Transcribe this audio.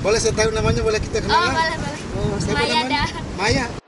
Boleh saya tahu namanya? Boleh kita kenal Oh boleh boleh. Oh, siapa Maya namanya? Maya.